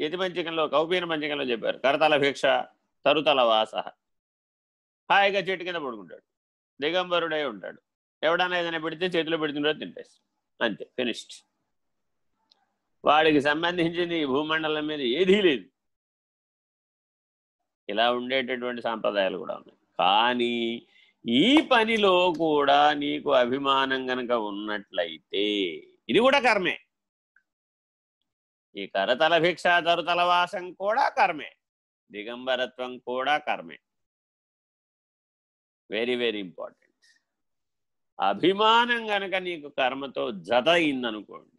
యతి పంచకంలో కౌపీన పంచకంలో చెప్పారు. కరతల భిక్ష తరుతల వాస. హాయిగా చెట్టు కింద పడుకుంటాడు. దిగంబరుడై ఉంటాడు. ఎవడన్నా ఏదైనా పెడితే చేతిలో పెడుతుండో తింటేస్తాడు. అంతే ఫినిష్డ్ వాడికి సంబంధించింది ఈ భూమండలం మీద ఏదీ లేదు. ఇలా ఉండేటటువంటి సాంప్రదాయాలు కూడా ఉన్నాయి. కానీ ఈ పనిలో కూడా నీకు అభిమానం గనక ఉన్నట్లయితే ఇది కూడా కర్మే. ఈ కరతల భిక్ష తరుతల వాసం కూడా కర్మే. దిగంబరత్వం కూడా కర్మే. వెరీ వెరీ ఇంపార్టెంట్ అభిమానం గనక నీకు కర్మతో జత అయిందనుకోండి.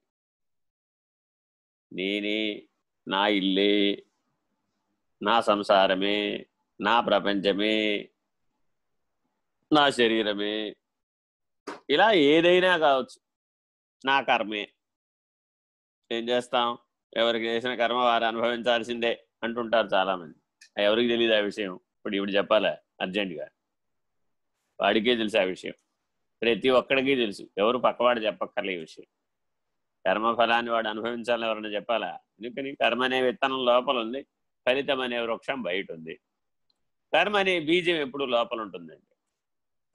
నేనే నా ఇల్లే నా సంసారమే నా ప్రపంచమే నా శరీరమే ఇలా ఏదైనా కావచ్చు. నా కర్మే. ఏం చేస్తాం? ఎవరికి చేసిన కర్మ వారు అనుభవించాల్సిందే అంటుంటారు చాలామంది. ఎవరికి తెలియదు ఆ విషయం. ఇప్పుడు ఇప్పుడు చెప్పాలా అర్జెంటుగా? వాడికే తెలుసు ఆ విషయం. ప్రతి ఒక్కడికి తెలుసు. ఎవరు పక్కవాడు చెప్పక్కర్లే ఈ విషయం. కర్మఫలాన్ని వాడు అనుభవించాలని ఎవరన్నా చెప్పాలా? ఎందుకని కర్మ అనే విత్తనం లోపల ఉంది. ఫలితం అనే వృక్షం బయట ఉంది. కర్మ అనే బీజం ఎప్పుడు లోపల ఉంటుందండి?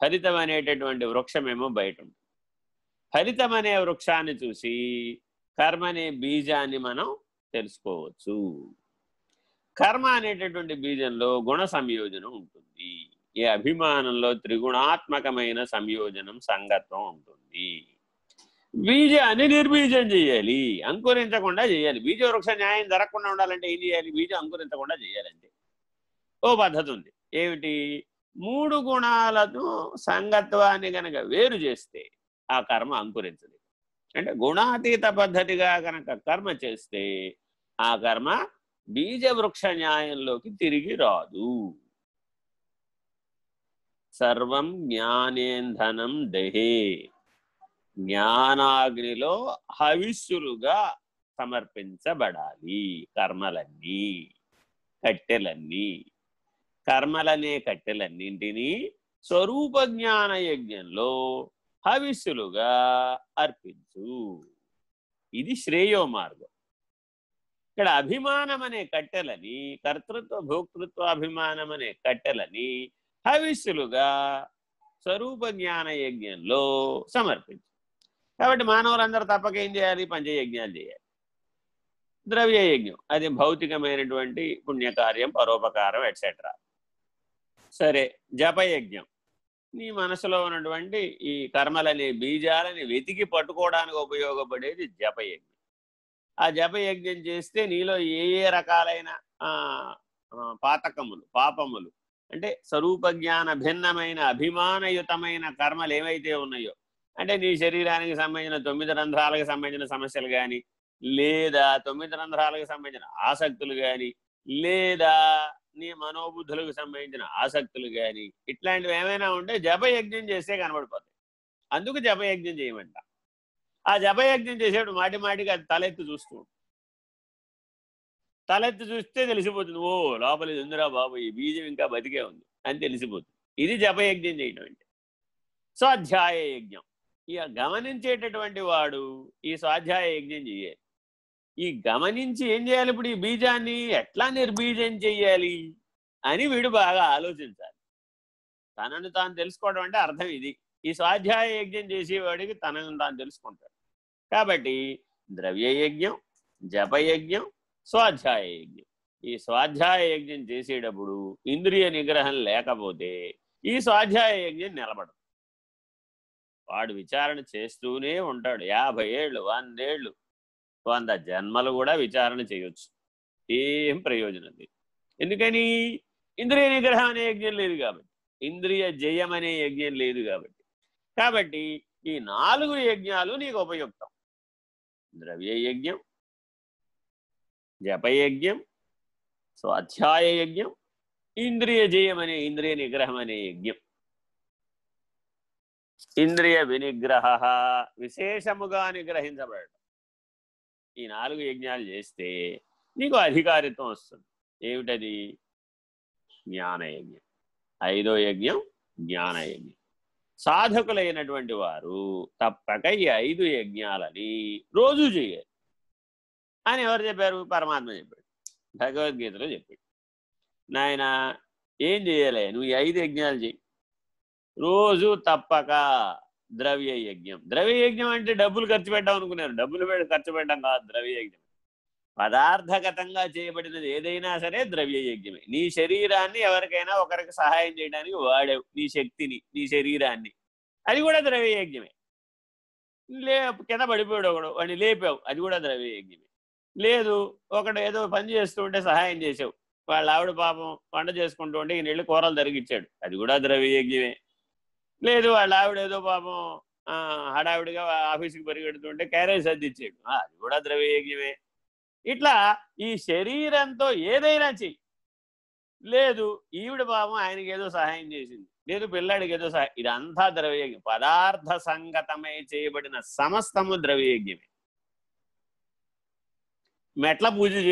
ఫలితం అనేటటువంటి వృక్షమేమో బయట ఉంటుంది. ఫలితం అనే వృక్షాన్ని చూసి కర్మ అనే బీజాన్ని మనం తెలుసుకోవచ్చు. కర్మ అనేటటువంటి బీజంలో గుణ సంయోజనం ఉంటుంది. ఈ అభిమానంలో త్రిగుణాత్మకమైన సంయోజనం సంగత్వం ఉంటుంది. బీజాన్ని నిర్బీజం చేయాలి అంకురించకుండా చేయాలి. బీజ వృక్ష న్యాయం జరగకుండా ఉండాలంటే ఏం చేయాలి? బీజం అంకురించకుండా చేయాలంటే. ఓ పద్ధతి ఉంది. ఏమిటి? మూడు గుణాలను సంగత్వాన్ని గనక వేరు చేస్తే ఆ కర్మ అంకురించదు అంటే గుణాతీత పద్ధతిగా కనుక కర్మ చేస్తే ఆ కర్మ బీజ వృక్ష న్యాయంలోకి తిరిగి రాదు. సర్వం జ్ఞానేంధనం దహే. జ్ఞానాగ్నిలో హవిస్సులుగా సమర్పించబడాలి కర్మలన్నీ కట్టెలన్నీ. కర్మలనే కట్టెలన్నింటినీ స్వరూప జ్ఞాన యజ్ఞంలో హవిస్సులుగా అర్పించు. ఇది శ్రేయో మార్గం. ఇక్కడ అభిమానం అనే కట్టెలని కర్తృత్వ భోక్తృత్వ అభిమానం అనే కట్టెలని హవిస్సులుగా స్వరూప జ్ఞాన యజ్ఞంలో సమర్పించు. కాబట్టి మానవులందరూ తప్పక ఏం చేయాలి? పంచయజ్ఞాలు చేయాలి. ద్రవ్య యజ్ఞం. అది భౌతికమైనటువంటి పుణ్యకార్యం పరోపకారం ఎట్సెట్రా సరే జపయజ్ఞం. నీ మనసులో ఉన్నటువంటి ఈ కర్మలని బీజాలని వెతికి పట్టుకోవడానికి ఉపయోగపడేది జపయజ్ఞం. ఆ జపయజ్ఞం చేస్తే నీలో ఏ ఏ రకాలైన పాతకములు పాపములు అంటే స్వరూప జ్ఞాన భిన్నమైన అభిమానయుతమైన కర్మలు ఏవైతే ఉన్నాయో అంటే నీ శరీరానికి సంబంధించిన తొమ్మిది రంధ్రాలకు సంబంధించిన సమస్యలు కానీ లేదా తొమ్మిది రంధ్రాలకు సంబంధించిన ఆసక్తులు కానీ లేదా నీ మనోబుద్ధులకు సంబంధించిన ఆసక్తులు కానీ ఇట్లాంటివి ఏమైనా ఉంటే జపయజ్ఞం చేస్తే కనబడిపోతాయి. అందుకు జపయజ్ఞం చేయమంట. ఆ జపయజ్ఞం చేసేప్పుడు మాటి మాటికి అది తలెత్తి చూస్తూ తలెత్తి చూస్తే తెలిసిపోతుంది ఓ లోపల ఇది ఉందిరా బాబు ఈ బీజం ఇంకా బతికే ఉంది అని తెలిసిపోతుంది. ఇది జపయజ్ఞం చేయటం అంటే. స్వాధ్యాయ యజ్ఞం ఇక గమనించేటటువంటి వాడు ఈ స్వాధ్యాయ యజ్ఞం చేయాలి. ఈ గమనించి ఏం చేయాలి ఇప్పుడు ఈ బీజాన్ని ఎట్లా నిర్బీజం చెయ్యాలి అని వీడు బాగా ఆలోచించాలి. తనను తాను తెలుసుకోవడం అంటే అర్థం ఇది. ఈ స్వాధ్యాయ యజ్ఞం చేసేవాడికి తనను తాను తెలుసుకుంటాడు. కాబట్టి ద్రవ్య యజ్ఞం జపయజ్ఞం స్వాధ్యాయ యజ్ఞం. ఈ స్వాధ్యాయ యజ్ఞం చేసేటప్పుడు ఇంద్రియ నిగ్రహం లేకపోతే ఈ స్వాధ్యాయ యజ్ఞం నిలబడదు. వాడు విచారణ చేస్తూనే ఉంటాడు. యాభై ఏళ్ళు వందేళ్ళు వంద జన్మలు కూడా విచారణ చేయొచ్చు. ఏం ప్రయోజనం లేదు. ఎందుకని? ఇంద్రియ నిగ్రహం అనే యజ్ఞం లేదు కాబట్టి. ఇంద్రియ జయం అనే యజ్ఞం లేదు కాబట్టి. కాబట్టి ఈ నాలుగు యజ్ఞాలు నీకు ఉపయుక్తం. ద్రవ్య యజ్ఞం జపయజ్ఞం స్వాధ్యాయ యజ్ఞం ఇంద్రియ జయం అనే ఇంద్రియ నిగ్రహం అనే యజ్ఞం. ఇంద్రియ వినిగ్రహ విశేషముగా నిగ్రహించబడటం. ఈ నాలుగు యజ్ఞాలు చేస్తే నీకు అధికారిత్వం వస్తుంది. ఏమిటది? జ్ఞానయజ్ఞం ఐదో యజ్ఞం జ్ఞానయజ్ఞం సాధకులైనటువంటి వారు తప్పక ఈ ఐదు యజ్ఞాలని రోజు చేయాలి. అని ఎవరు చెప్పారు? పరమాత్మ చెప్పాడు. భగవద్గీతలో చెప్పాడు. నాయన ఏం చేయాలి? నువ్వు ఐదు యజ్ఞాలు చేయి. రోజు తప్పక ద్రవ్య యజ్ఞం ద్రవ్య యజ్ఞం అంటే డబ్బులు ఖర్చు పెట్టాం అనుకున్నారు. డబ్బులు పెట్టి ఖర్చు పెట్టడం కాదు ద్రవ్య యజ్ఞం పదార్థగతంగా చేయబడినది ఏదైనా సరే ద్రవ్య యజ్ఞమే నీ శరీరాన్ని ఎవరికైనా ఒకరికి సహాయం చేయడానికి వాడావు. నీ శక్తిని నీ శరీరాన్ని. అది కూడా ద్రవ్య యజ్ఞమే లే కింద పడిపోయాడు ఒకడు. వాడిని లేపావు. అది కూడా ద్రవ్య యజ్ఞమే లేదు ఒకడు ఏదో పని చేస్తూ ఉంటే సహాయం చేసావు. వాళ్ళ ఆవిడ పాపం వంట చేసుకుంటూ ఉంటే ఈయన వెళ్ళి కూరలు తరిగిచ్చాడు. అది కూడా ద్రవ్య యజ్ఞమే లేదు వాళ్ళ ఆవిడ ఏదో పాపం హడావిడిగా ఆఫీస్కి పరిగెడుతుంటే క్యారేజ్ సర్దిచ్చాడు అది కూడా ద్రవ్యయజ్ఞమే ఇట్లా ఈ శరీరంతో ఏదైనా చెయ్యి లేదు ఈవిడ పాపం ఆయనకి ఏదో సహాయం చేసింది. లేదు పిల్లాడికి ఏదో సహాయం ఇదంతా ద్రవ్యయజ్ఞం పదార్థ సంగతమై చేయబడిన సమస్తము ద్రవ్యయజ్ఞమే మెట్ల పూజ చేసి